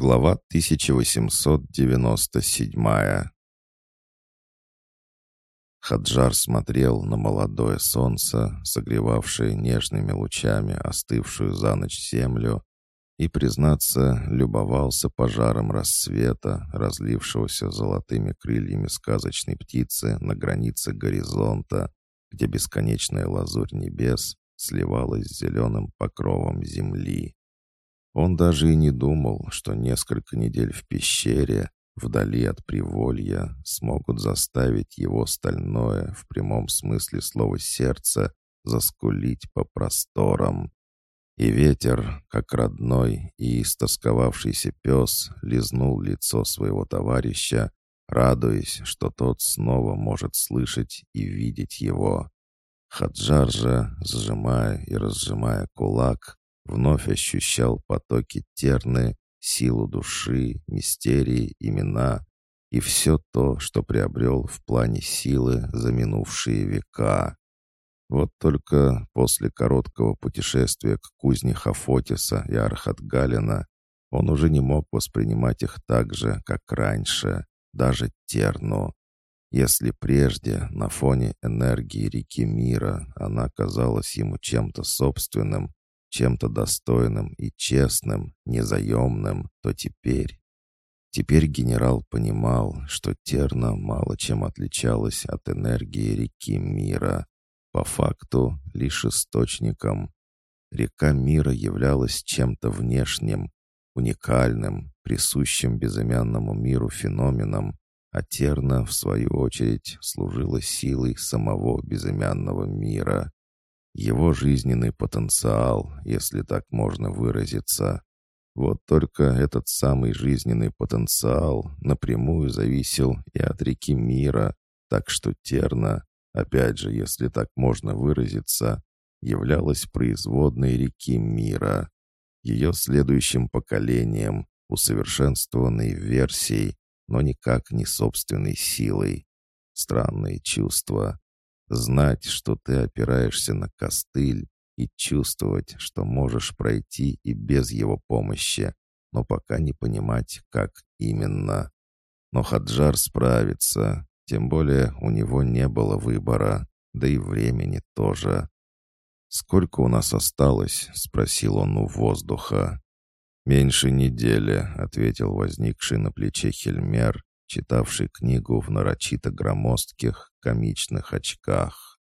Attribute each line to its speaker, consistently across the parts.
Speaker 1: Глава 1897 Хаджар смотрел на молодое солнце, согревавшее нежными лучами остывшую за ночь землю, и, признаться, любовался пожаром рассвета, разлившегося золотыми крыльями сказочной птицы на границе горизонта, где бесконечная лазурь небес сливалась с зеленым покровом земли. Он даже и не думал, что несколько недель в пещере, вдали от приволья, смогут заставить его стальное, в прямом смысле слова сердце, заскулить по просторам. И ветер, как родной и истосковавшийся пес, лизнул лицо своего товарища, радуясь, что тот снова может слышать и видеть его. Хаджар же, сжимая и разжимая кулак, вновь ощущал потоки терны, силу души, мистерии, имена и все то, что приобрел в плане силы за минувшие века. Вот только после короткого путешествия к кузне Хафотиса и Архатгалина он уже не мог воспринимать их так же, как раньше, даже терну. Если прежде, на фоне энергии реки мира, она казалась ему чем-то собственным, чем-то достойным и честным, незаемным, то теперь... Теперь генерал понимал, что Терна мало чем отличалась от энергии реки мира. По факту, лишь источником. Река мира являлась чем-то внешним, уникальным, присущим безымянному миру феноменом, а Терна, в свою очередь, служила силой самого безымянного мира его жизненный потенциал, если так можно выразиться. Вот только этот самый жизненный потенциал напрямую зависел и от реки мира, так что Терна, опять же, если так можно выразиться, являлась производной реки мира, ее следующим поколением, усовершенствованной версией, но никак не собственной силой. Странные чувства. Знать, что ты опираешься на костыль, и чувствовать, что можешь пройти и без его помощи, но пока не понимать, как именно. Но Хаджар справится, тем более у него не было выбора, да и времени тоже. «Сколько у нас осталось?» — спросил он у воздуха. «Меньше недели», — ответил возникший на плече Хельмер, читавший книгу в нарочито громоздких, комичных очках.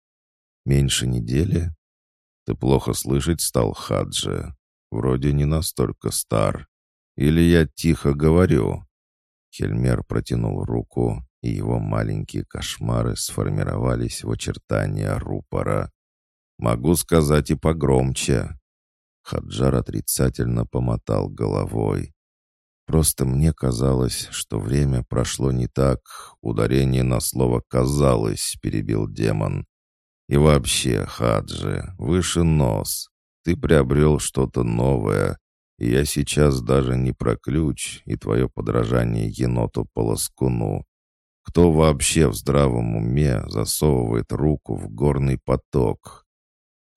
Speaker 1: «Меньше недели? Ты плохо слышать стал, Хаджи? Вроде не настолько стар. Или я тихо говорю?» Хельмер протянул руку, и его маленькие кошмары сформировались в очертания рупора. «Могу сказать и погромче». Хаджар отрицательно помотал головой. Просто мне казалось, что время прошло не так. Ударение на слово «казалось», — перебил демон. И вообще, Хаджи, выше нос. Ты приобрел что-то новое. И я сейчас даже не про ключ и твое подражание еноту-полоскуну. Кто вообще в здравом уме засовывает руку в горный поток?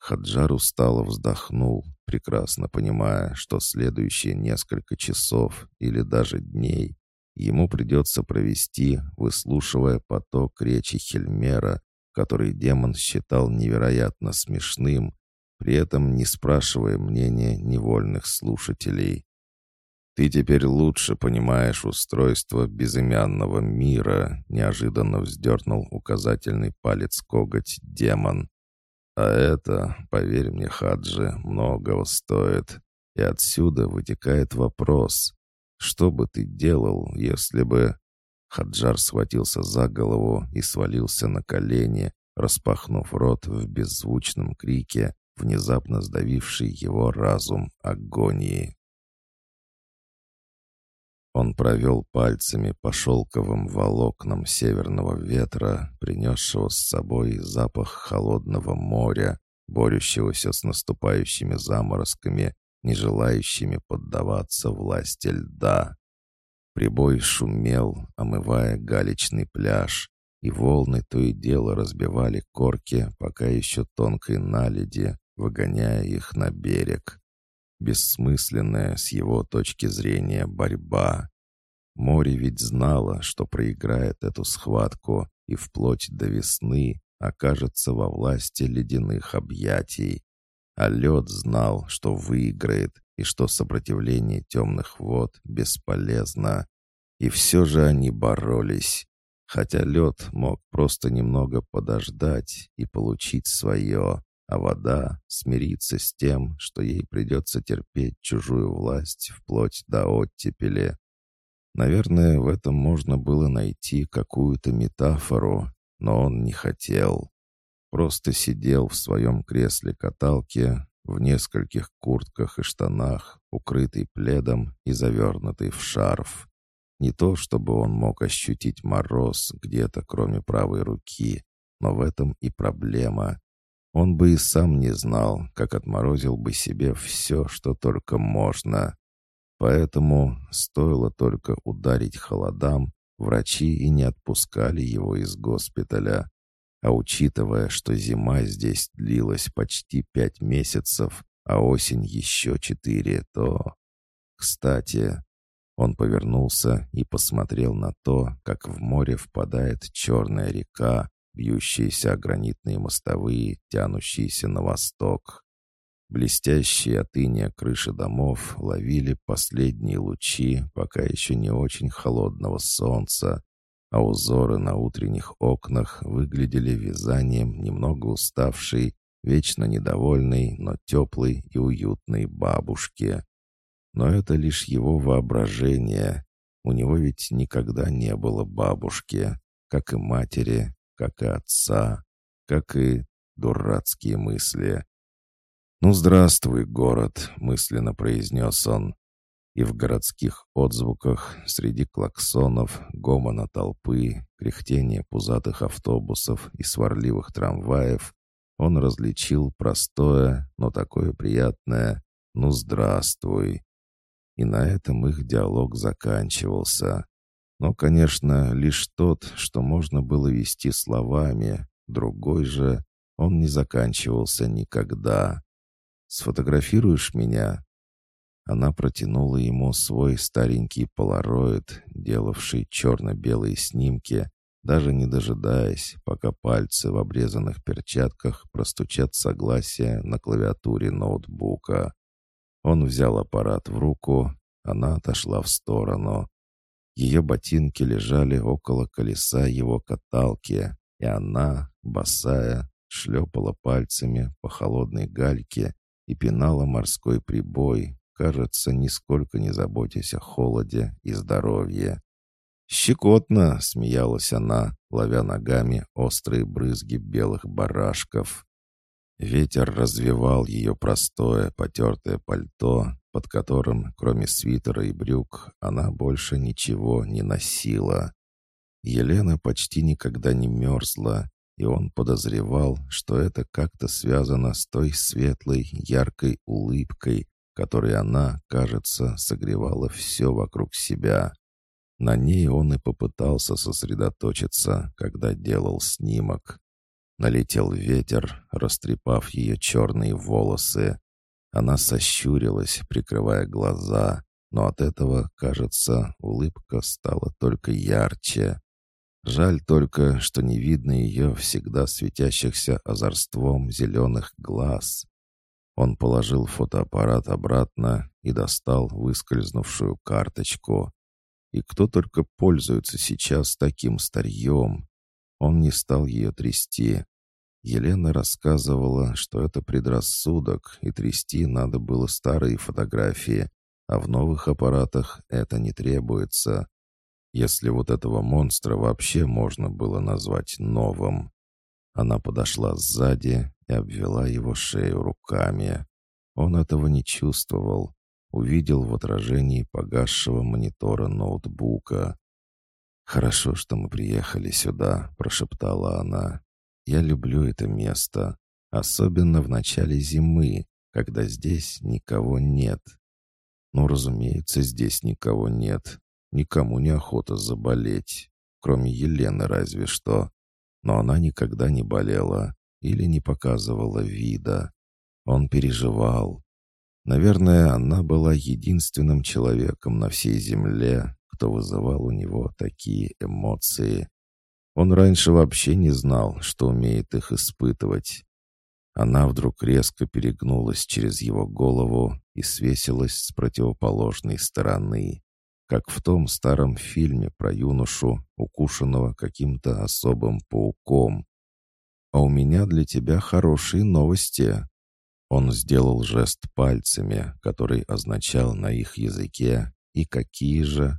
Speaker 1: Хаджар устало вздохнул, прекрасно понимая, что следующие несколько часов или даже дней ему придется провести, выслушивая поток речи Хельмера, который демон считал невероятно смешным, при этом не спрашивая мнения невольных слушателей. «Ты теперь лучше понимаешь устройство безымянного мира», неожиданно вздернул указательный палец коготь демон. А это, поверь мне, Хаджи, многого стоит. И отсюда вытекает вопрос. Что бы ты делал, если бы... Хаджар схватился за голову и свалился на колени, распахнув рот в беззвучном крике, внезапно сдавивший его разум агонии. Он провел пальцами по шелковым волокнам северного ветра, принесшего с собой запах холодного моря, борющегося с наступающими заморозками, не желающими поддаваться власти льда. Прибой шумел, омывая галечный пляж, и волны то и дело разбивали корки, пока еще тонкой наледи, выгоняя их на берег. Бессмысленная с его точки зрения борьба. Море ведь знало, что проиграет эту схватку и вплоть до весны окажется во власти ледяных объятий. А лед знал, что выиграет и что сопротивление темных вод бесполезно. И все же они боролись. Хотя лед мог просто немного подождать и получить свое, а вода смириться с тем, что ей придется терпеть чужую власть вплоть до оттепели. Наверное, в этом можно было найти какую-то метафору, но он не хотел. Просто сидел в своем кресле-каталке, в нескольких куртках и штанах, укрытый пледом и завернутый в шарф. Не то, чтобы он мог ощутить мороз где-то, кроме правой руки, но в этом и проблема. Он бы и сам не знал, как отморозил бы себе все, что только можно. Поэтому стоило только ударить холодам, врачи и не отпускали его из госпиталя. А учитывая, что зима здесь длилась почти пять месяцев, а осень еще четыре, то... Кстати, он повернулся и посмотрел на то, как в море впадает черная река, бьющиеся о гранитные мостовые, тянущиеся на восток. Блестящие от иния крыши домов ловили последние лучи пока еще не очень холодного солнца, а узоры на утренних окнах выглядели вязанием немного уставшей, вечно недовольной, но теплой и уютной бабушки. Но это лишь его воображение. У него ведь никогда не было бабушки, как и матери, как и отца, как и дурацкие мысли. «Ну, здравствуй, город», — мысленно произнес он. И в городских отзвуках, среди клаксонов, гомона толпы, кряхтения пузатых автобусов и сварливых трамваев, он различил простое, но такое приятное «ну, здравствуй». И на этом их диалог заканчивался. Но, конечно, лишь тот, что можно было вести словами, другой же, он не заканчивался никогда. «Сфотографируешь меня?» Она протянула ему свой старенький полароид, делавший черно-белые снимки, даже не дожидаясь, пока пальцы в обрезанных перчатках простучат согласие на клавиатуре ноутбука. Он взял аппарат в руку, она отошла в сторону. Ее ботинки лежали около колеса его каталки, и она, босая, шлепала пальцами по холодной гальке и пинала морской прибой, кажется, нисколько не заботясь о холоде и здоровье. «Щекотно!» — смеялась она, ловя ногами острые брызги белых барашков. Ветер развивал ее простое, потертое пальто, под которым, кроме свитера и брюк, она больше ничего не носила. Елена почти никогда не мерзла, и он подозревал, что это как-то связано с той светлой, яркой улыбкой, которой она, кажется, согревала все вокруг себя. На ней он и попытался сосредоточиться, когда делал снимок. Налетел ветер, растрепав ее черные волосы. Она сощурилась, прикрывая глаза, но от этого, кажется, улыбка стала только ярче. Жаль только, что не видно ее всегда светящихся озорством зеленых глаз. Он положил фотоаппарат обратно и достал выскользнувшую карточку. И кто только пользуется сейчас таким старьем. Он не стал ее трясти. Елена рассказывала, что это предрассудок, и трясти надо было старые фотографии, а в новых аппаратах это не требуется если вот этого монстра вообще можно было назвать новым. Она подошла сзади и обвела его шею руками. Он этого не чувствовал, увидел в отражении погасшего монитора ноутбука. «Хорошо, что мы приехали сюда», — прошептала она. «Я люблю это место, особенно в начале зимы, когда здесь никого нет». «Ну, разумеется, здесь никого нет. Никому не охота заболеть, кроме Елены разве что. Но она никогда не болела или не показывала вида. Он переживал. Наверное, она была единственным человеком на всей земле, кто вызывал у него такие эмоции. Он раньше вообще не знал, что умеет их испытывать. Она вдруг резко перегнулась через его голову и свесилась с противоположной стороны, как в том старом фильме про юношу, укушенного каким-то особым пауком. «А у меня для тебя хорошие новости». Он сделал жест пальцами, который означал на их языке «и какие же?».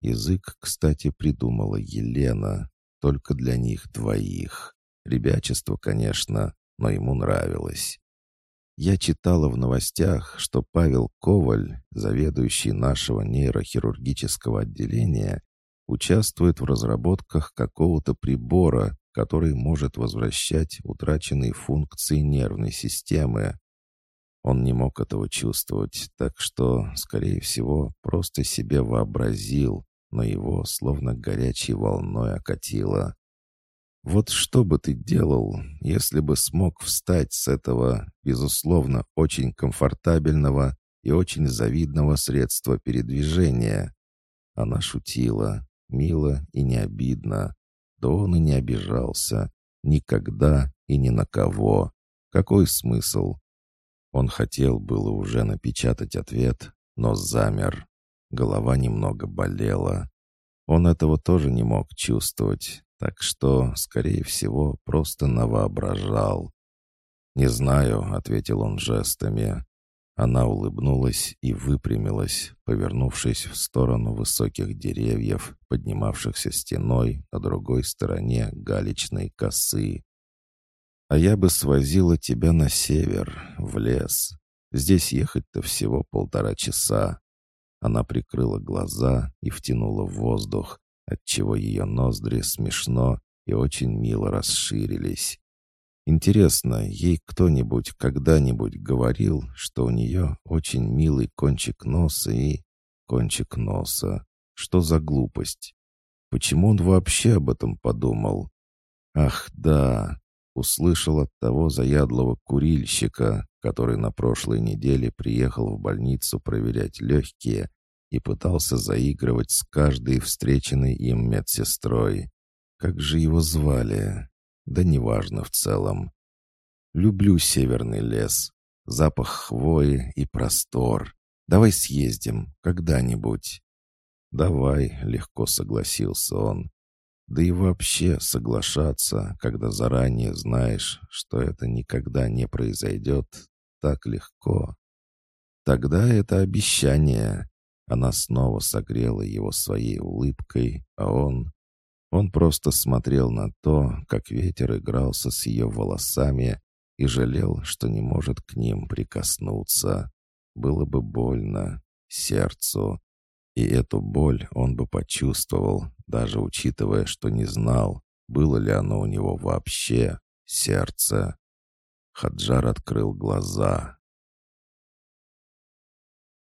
Speaker 1: Язык, кстати, придумала Елена, только для них двоих. Ребячество, конечно, но ему нравилось. Я читала в новостях, что Павел Коваль, заведующий нашего нейрохирургического отделения, участвует в разработках какого-то прибора, который может возвращать утраченные функции нервной системы. Он не мог этого чувствовать, так что, скорее всего, просто себе вообразил, но его словно горячей волной окатило. Вот что бы ты делал, если бы смог встать с этого, безусловно, очень комфортабельного и очень завидного средства передвижения? Она шутила, мило и не обидно. Да он и не обижался. Никогда и ни на кого. Какой смысл? Он хотел было уже напечатать ответ, но замер. Голова немного болела. Он этого тоже не мог чувствовать, так что, скорее всего, просто навоображал. «Не знаю», — ответил он жестами. Она улыбнулась и выпрямилась, повернувшись в сторону высоких деревьев, поднимавшихся стеной на другой стороне галечной косы. «А я бы свозила тебя на север, в лес. Здесь ехать-то всего полтора часа». Она прикрыла глаза и втянула в воздух, отчего ее ноздри смешно и очень мило расширились. Интересно, ей кто-нибудь когда-нибудь говорил, что у нее очень милый кончик носа и... Кончик носа. Что за глупость? Почему он вообще об этом подумал? Ах, да, услышал от того заядлого курильщика, который на прошлой неделе приехал в больницу проверять легкие и пытался заигрывать с каждой встреченной им медсестрой. Как же его звали? Да неважно в целом. Люблю северный лес, запах хвои и простор. Давай съездим когда-нибудь. Давай, легко согласился он. Да и вообще соглашаться, когда заранее знаешь, что это никогда не произойдет, так легко. Тогда это обещание. Она снова согрела его своей улыбкой, а он... Он просто смотрел на то, как ветер игрался с ее волосами и жалел, что не может к ним прикоснуться. Было бы больно сердцу. И эту боль он бы почувствовал, даже учитывая, что не знал, было ли оно у него вообще сердце. Хаджар открыл глаза.